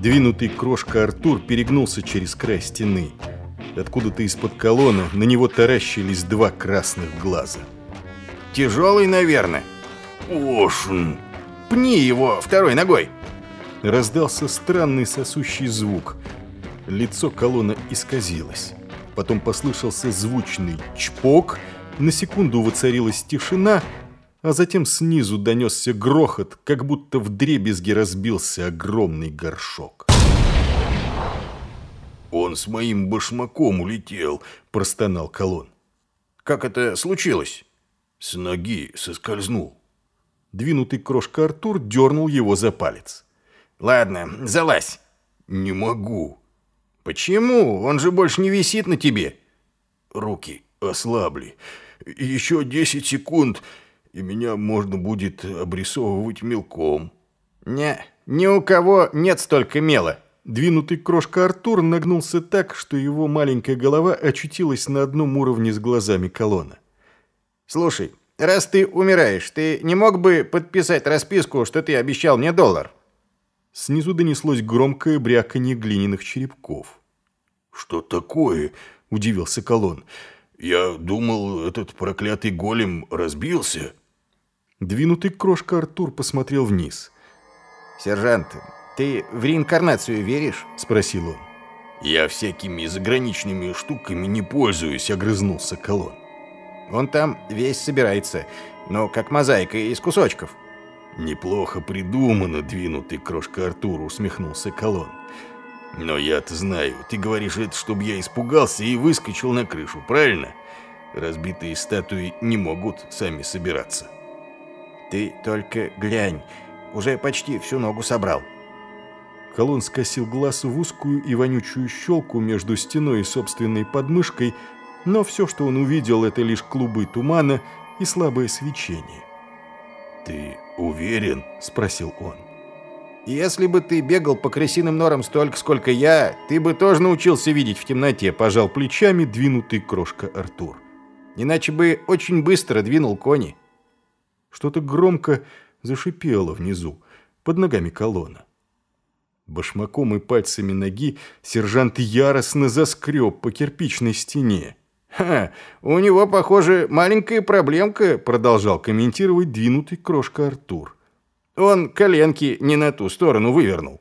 Двинутый крошка Артур перегнулся через край стены. Откуда-то из-под колонны на него таращились два красных глаза. «Тяжелый, наверное». «Ошн!» «Пни его второй ногой!» Раздался странный сосущий звук. Лицо колонны исказилось. Потом послышался звучный чпок, на секунду воцарилась тишина, а затем снизу донесся грохот, как будто в дребезги разбился огромный горшок. «Он с моим башмаком улетел», – простонал колонн. «Как это случилось?» «С ноги соскользнул». Двинутый крошка Артур дернул его за палец. «Ладно, залазь». «Не могу». «Почему? Он же больше не висит на тебе». «Руки ослабли. Еще десять секунд, и меня можно будет обрисовывать мелком». «Не, ни у кого нет столько мела». Двинутый крошка Артур нагнулся так, что его маленькая голова очутилась на одном уровне с глазами колонна. «Слушай, раз ты умираешь, ты не мог бы подписать расписку, что ты обещал мне доллар?» Снизу донеслось громкое бряканье глиняных черепков. «Что такое?» – удивился колонн. «Я думал, этот проклятый голем разбился». Двинутый крошка Артур посмотрел вниз. «Сержант, ты в реинкарнацию веришь?» – спросил он. «Я всякими заграничными штуками не пользуюсь», – огрызнулся колонн. «Он там весь собирается, но как мозаика из кусочков». «Неплохо придумано, двинутый крошка Артур», – усмехнулся колонн. «Но я-то знаю, ты говоришь это, чтобы я испугался и выскочил на крышу, правильно? Разбитые статуи не могут сами собираться». «Ты только глянь, уже почти всю ногу собрал». Колон скосил глаз в узкую и вонючую щелку между стеной и собственной подмышкой, но все, что он увидел, это лишь клубы тумана и слабое свечение. «Ты уверен?» – спросил он. «Если бы ты бегал по крысиным норам столько, сколько я, ты бы тоже научился видеть в темноте», – пожал плечами двинутый крошка Артур. «Иначе бы очень быстро двинул кони». Что-то громко зашипело внизу, под ногами колонна. Башмаком и пальцами ноги сержант яростно заскреб по кирпичной стене. «Ха, у него, похоже, маленькая проблемка», — продолжал комментировать двинутый крошка Артур. «Он коленки не на ту сторону вывернул».